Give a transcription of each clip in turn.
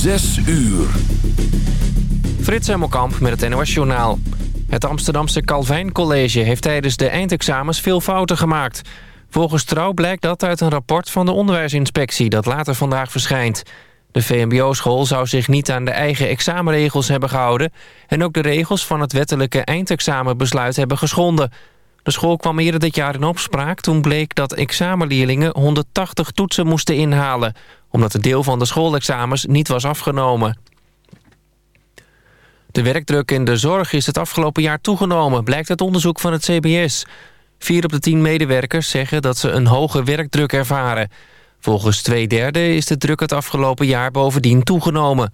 Zes uur. Frits Hemmelkamp met het NOS Journaal. Het Amsterdamse Calvijn College heeft tijdens de eindexamens veel fouten gemaakt. Volgens Trouw blijkt dat uit een rapport van de onderwijsinspectie... dat later vandaag verschijnt. De VMBO-school zou zich niet aan de eigen examenregels hebben gehouden... en ook de regels van het wettelijke eindexamenbesluit hebben geschonden. De school kwam eerder dit jaar in opspraak toen bleek dat examenleerlingen 180 toetsen moesten inhalen... omdat een deel van de schoolexamens niet was afgenomen. De werkdruk in de zorg is het afgelopen jaar toegenomen, blijkt uit onderzoek van het CBS. Vier op de tien medewerkers zeggen dat ze een hoge werkdruk ervaren. Volgens twee derde is de druk het afgelopen jaar bovendien toegenomen.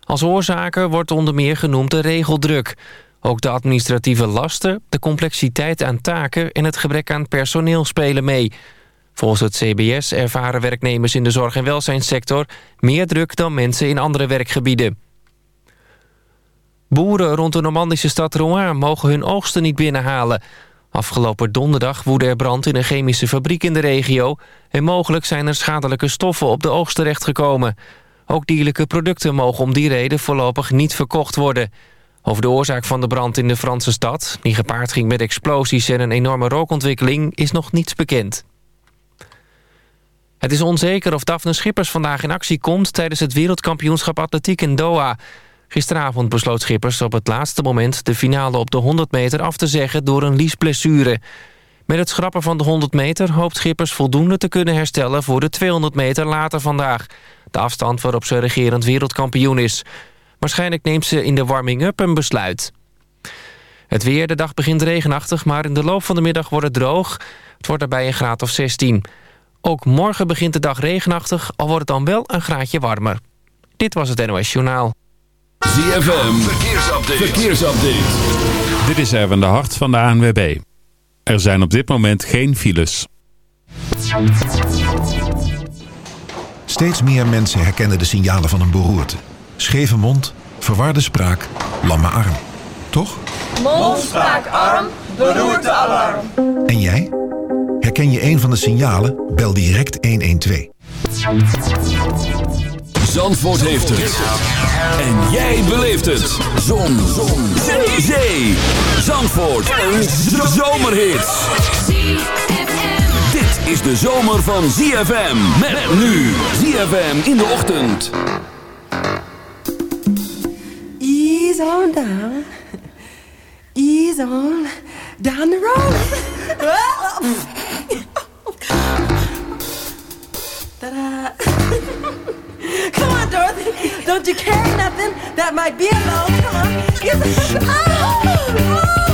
Als oorzaken wordt onder meer genoemd de regeldruk. Ook de administratieve lasten, de complexiteit aan taken... en het gebrek aan personeel spelen mee. Volgens het CBS ervaren werknemers in de zorg- en welzijnssector... meer druk dan mensen in andere werkgebieden. Boeren rond de Normandische stad Rouen mogen hun oogsten niet binnenhalen. Afgelopen donderdag woedde er brand in een chemische fabriek in de regio... en mogelijk zijn er schadelijke stoffen op de oogst terechtgekomen. Ook dierlijke producten mogen om die reden voorlopig niet verkocht worden. Over de oorzaak van de brand in de Franse stad... die gepaard ging met explosies en een enorme rookontwikkeling... is nog niets bekend. Het is onzeker of Daphne Schippers vandaag in actie komt... tijdens het wereldkampioenschap atletiek in Doha... Gisteravond besloot Schippers op het laatste moment de finale op de 100 meter af te zeggen door een liesblessure. Met het schrappen van de 100 meter hoopt Schippers voldoende te kunnen herstellen voor de 200 meter later vandaag. De afstand waarop ze regerend wereldkampioen is. Waarschijnlijk neemt ze in de warming-up een besluit. Het weer, de dag begint regenachtig, maar in de loop van de middag wordt het droog. Het wordt daarbij een graad of 16. Ook morgen begint de dag regenachtig, al wordt het dan wel een graadje warmer. Dit was het NOS Journaal. ZFM, verkeersupdate. verkeersupdate. Dit is Erwin de Hart van de ANWB. Er zijn op dit moment geen files. Steeds meer mensen herkennen de signalen van een beroerte. Scheve mond, verwarde spraak, lamme arm. Toch? Mond, spraak, arm, beroerte, alarm. En jij? Herken je een van de signalen? Bel direct 112. Zandvoort heeft het. En jij beleeft het. Zon. Zon. Zee. Zee. Zandvoort. Een zomerhit. Dit is de zomer van ZFM. Met nu. ZFM in de ochtend. Ease on down. Ease on down the road. Ta-da. Come on, Dorothy. Don't you carry nothing that might be a alone. Come on. Yes. Oh, oh.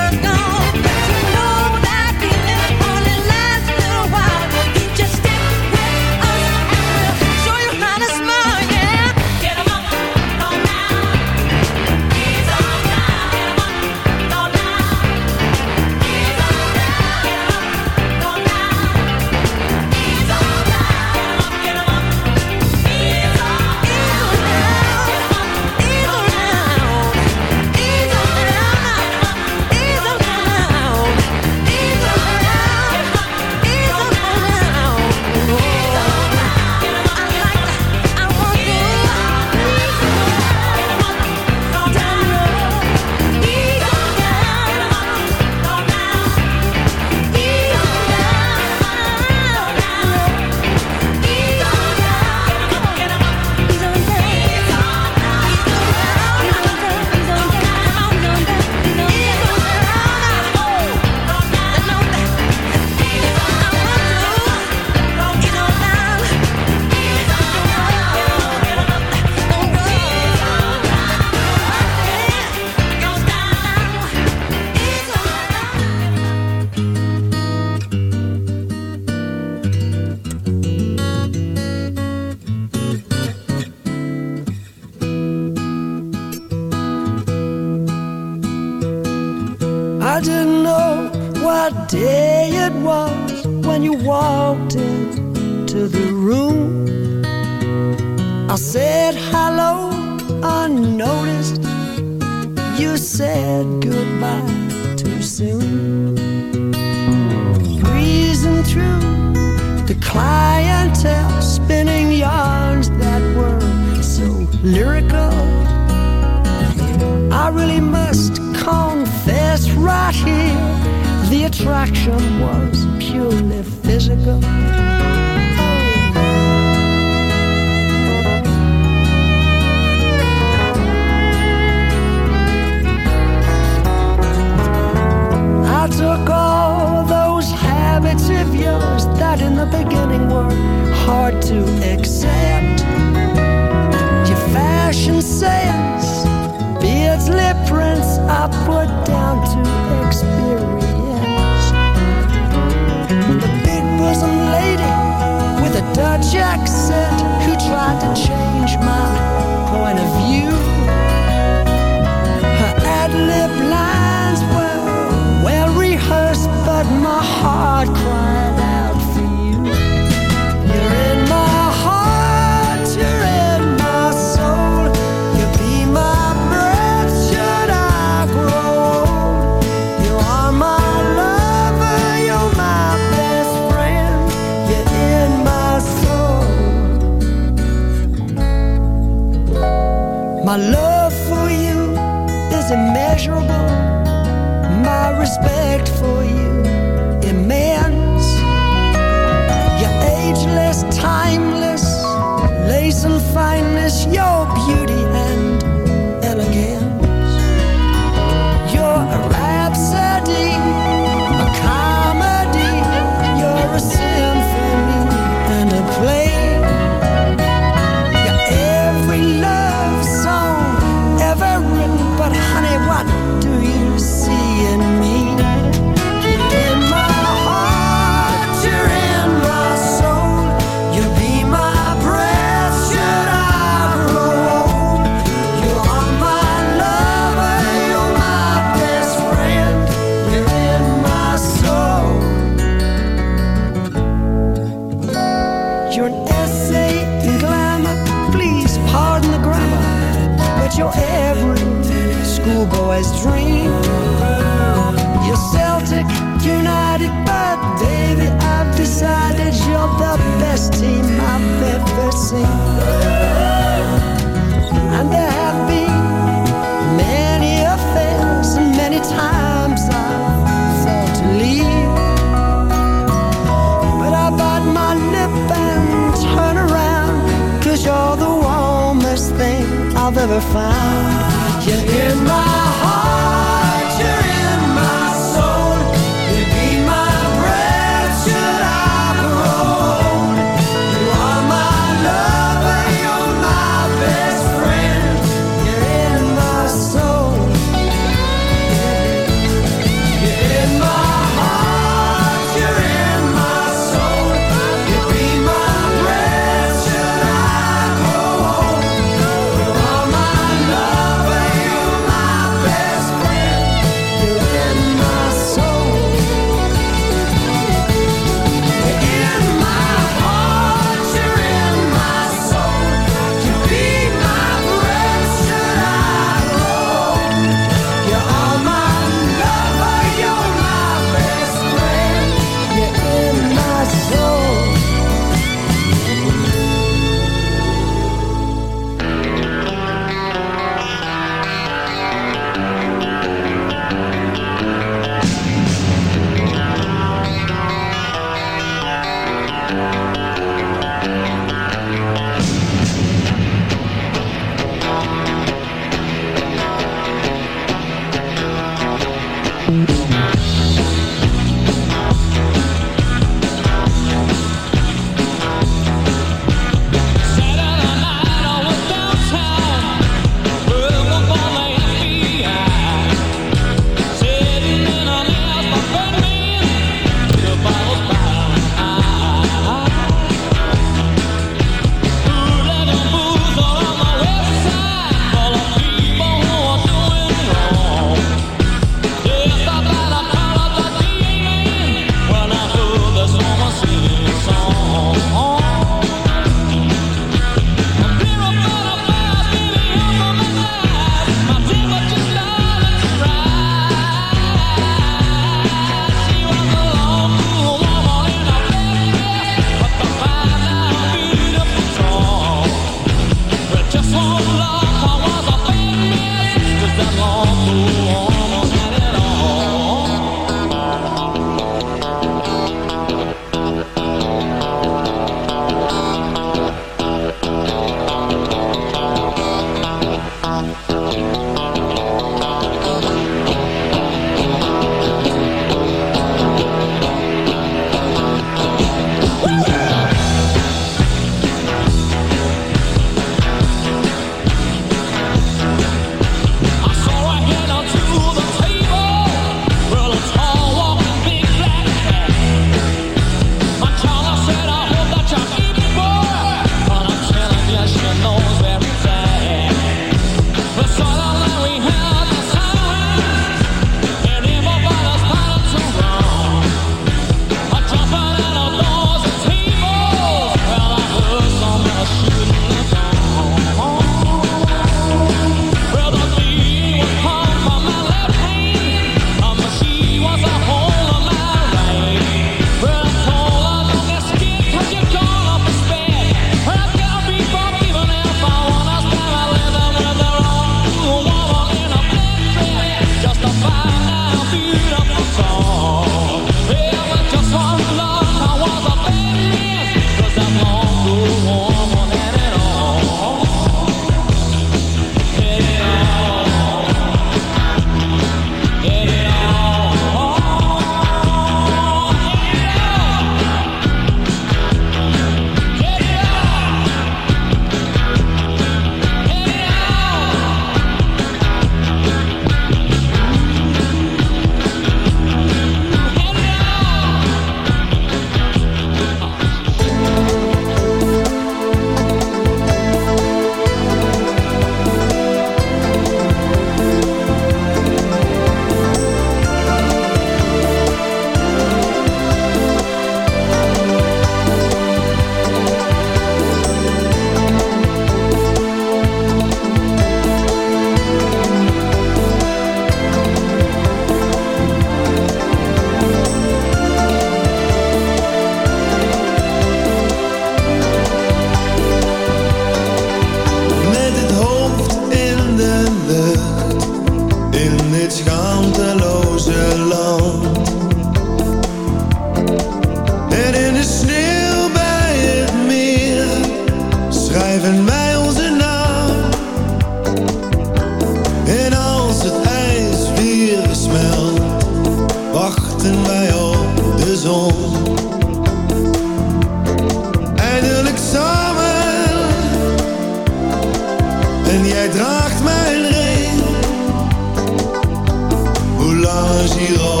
giron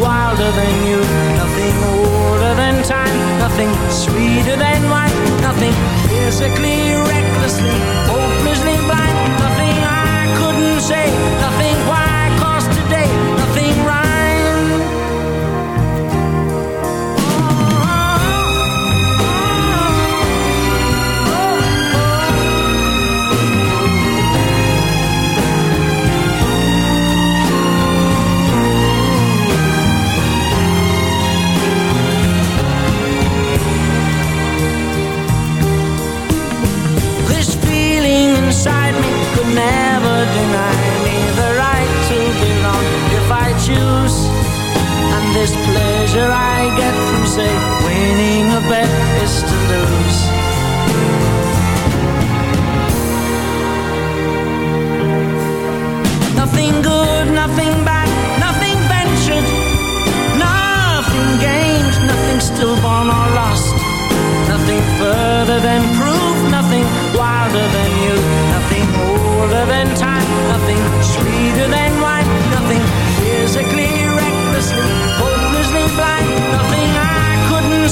wilder than you, nothing older than time, nothing sweeter than wine, nothing physically recklessly this pleasure I get from, say,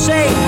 shake.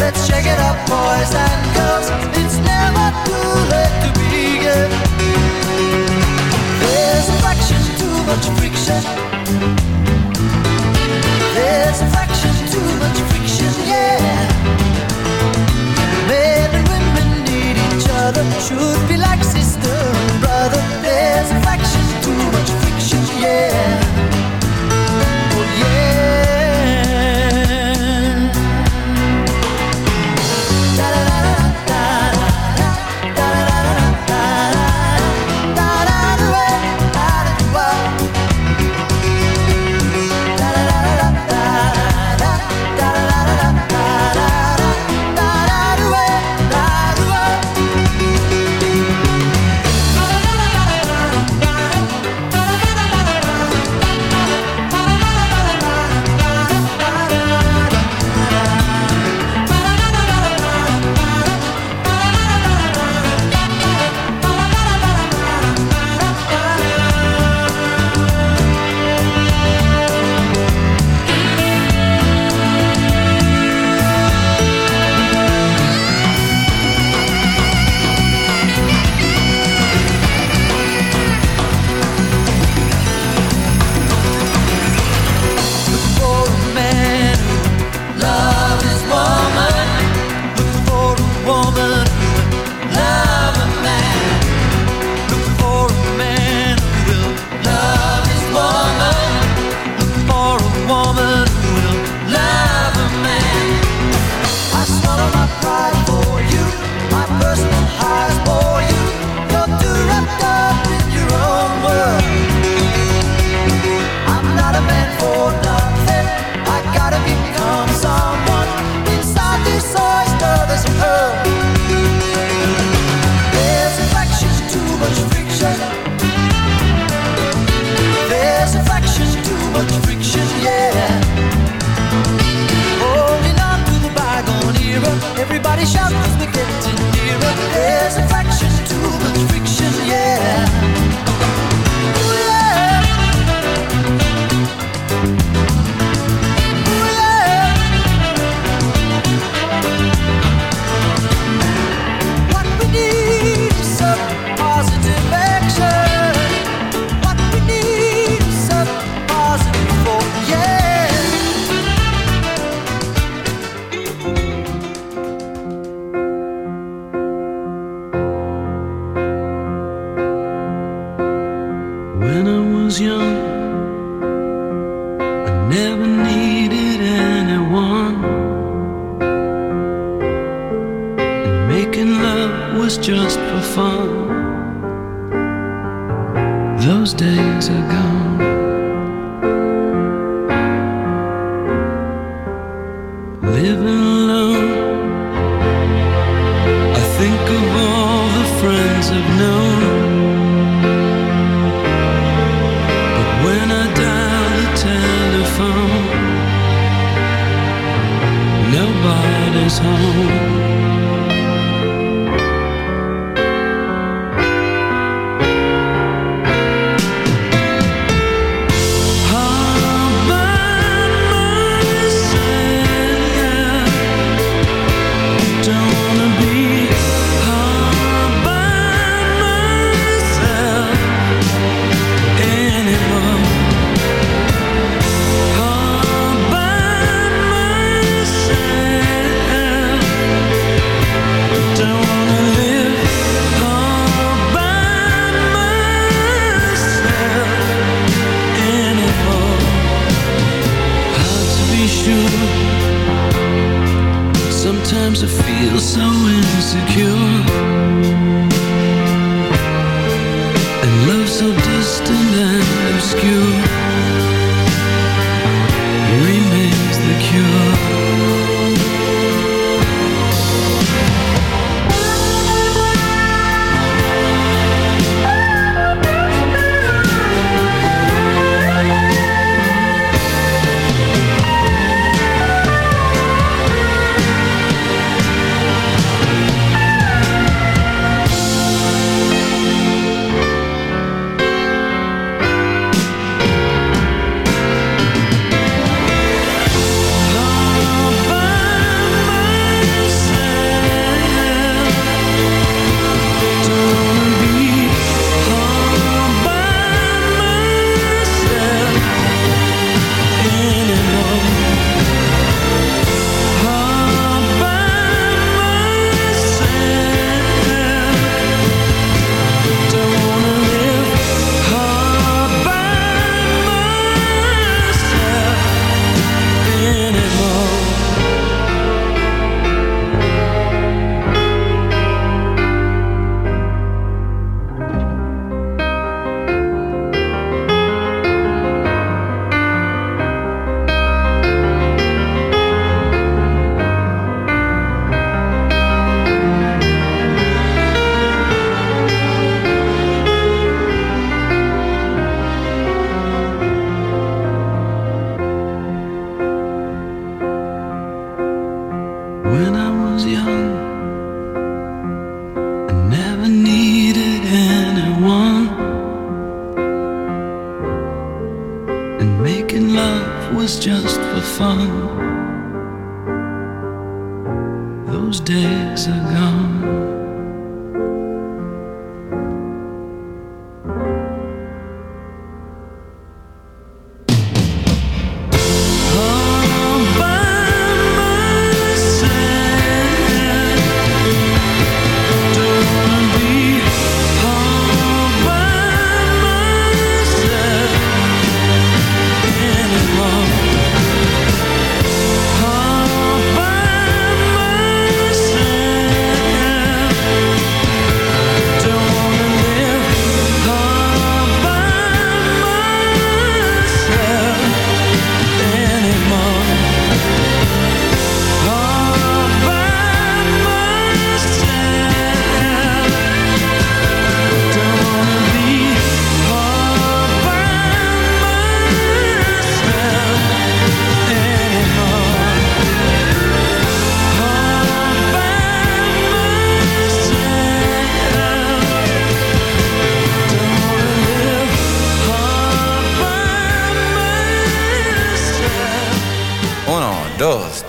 let's it boys and girls. It's never too late to begin. There's too much friction. There's too much friction, yeah. Men and women need each other. Should be like sister and brother. There's too much friction, yeah.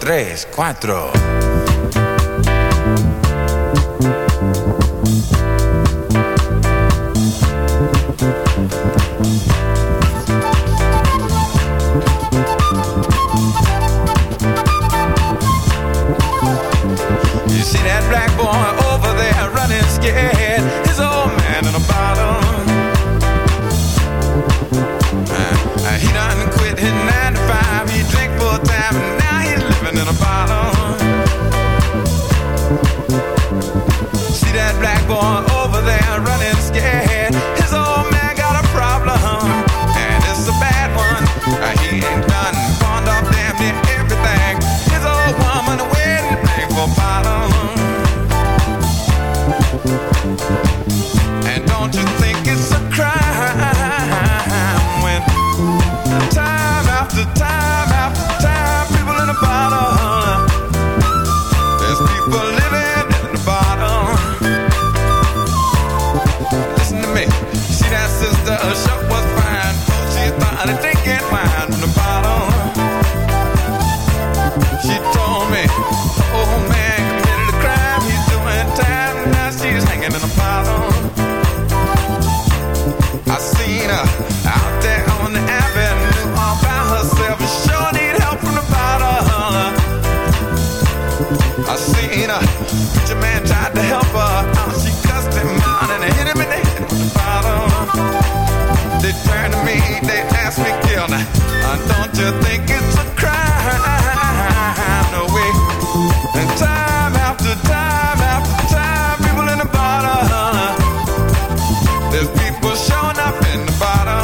tres, cuatro. showing up in the bottom.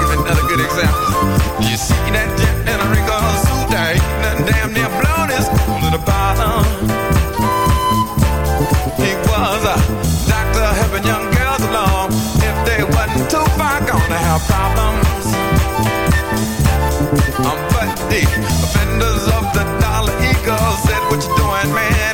Give another good example. You see that ain't nothing damn near his cool the bottom. He was a doctor helping young girls along. If they wasn't too far gonna have problems. Um, but the offenders of the dollar eagle said, what you doing, man?